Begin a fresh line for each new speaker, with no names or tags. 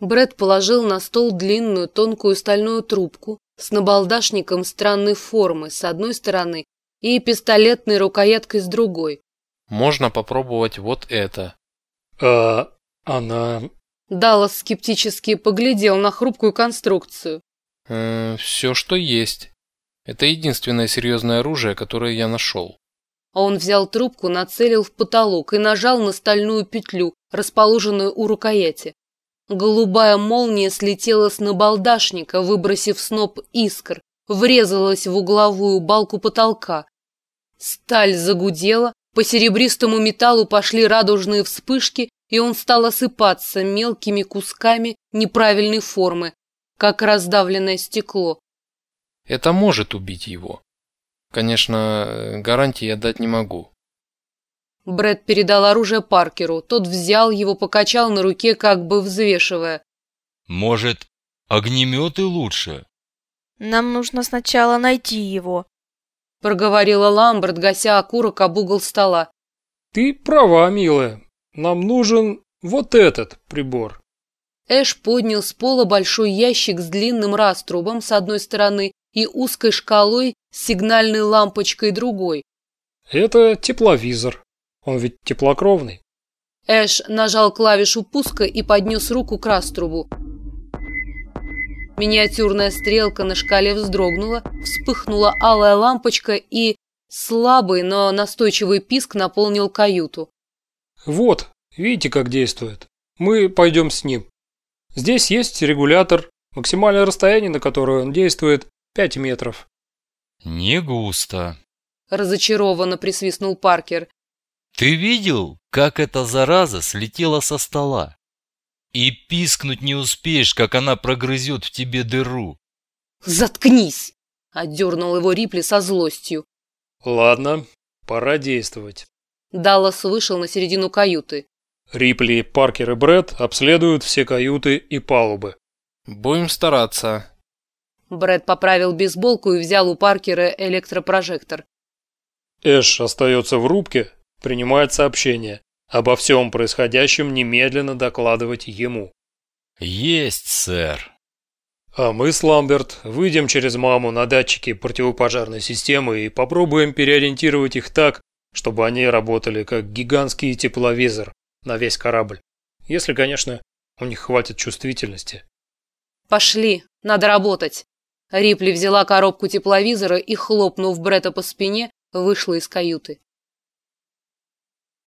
Бред положил на стол длинную тонкую стальную трубку с набалдашником странной формы с одной стороны и пистолетной рукояткой с другой.
Можно попробовать вот это.
А она...
Даллас скептически поглядел на хрупкую конструкцию.
Э, все, что есть. Это единственное серьезное оружие, которое я нашел.
Он взял трубку, нацелил в потолок и нажал на стальную петлю, расположенную у рукояти. Голубая молния слетела с набалдашника, выбросив сноп искр, врезалась в угловую балку потолка. Сталь загудела, по серебристому металлу пошли радужные вспышки, и он стал осыпаться мелкими кусками неправильной формы, как раздавленное стекло.
Это может убить его. Конечно, гарантии я дать не могу.
Брэд передал оружие Паркеру. Тот взял его, покачал на руке, как бы взвешивая.
Может, огнеметы лучше?
Нам нужно сначала найти его.
Проговорила Ламберт, гася окурок об угол стола.
Ты права, милая. Нам нужен вот этот прибор.
Эш поднял с пола большой ящик с длинным раструбом с одной стороны и узкой шкалой с сигнальной лампочкой другой.
Это тепловизор. Он ведь теплокровный.
Эш нажал клавишу пуска и поднес руку к раструбу. Миниатюрная стрелка на шкале вздрогнула, вспыхнула алая лампочка и слабый, но настойчивый писк наполнил каюту.
Вот, видите, как действует. Мы пойдем с ним. Здесь есть регулятор, максимальное расстояние, на которое он действует, 5 метров.
Не густо.
Разочарованно присвистнул Паркер.
Ты видел, как эта зараза слетела со стола? И пискнуть не успеешь, как она прогрызет в тебе дыру.
Заткнись! Отдернул его Рипли со злостью.
Ладно, пора действовать.
Даллас вышел на середину каюты.
Рипли, Паркер и Брэд обследуют все каюты и палубы.
Будем стараться.
Брэд поправил бейсболку и взял у Паркера электропрожектор.
Эш остается в рубке, принимает сообщение. Обо всем происходящем немедленно докладывать ему.
Есть, сэр.
А мы с Ламберт выйдем через маму на датчики противопожарной системы и попробуем переориентировать их так, чтобы они работали как гигантский тепловизор на весь корабль. Если, конечно, у них хватит чувствительности.
Пошли, надо работать. Рипли взяла коробку тепловизора и, хлопнув Брета по спине, вышла из каюты.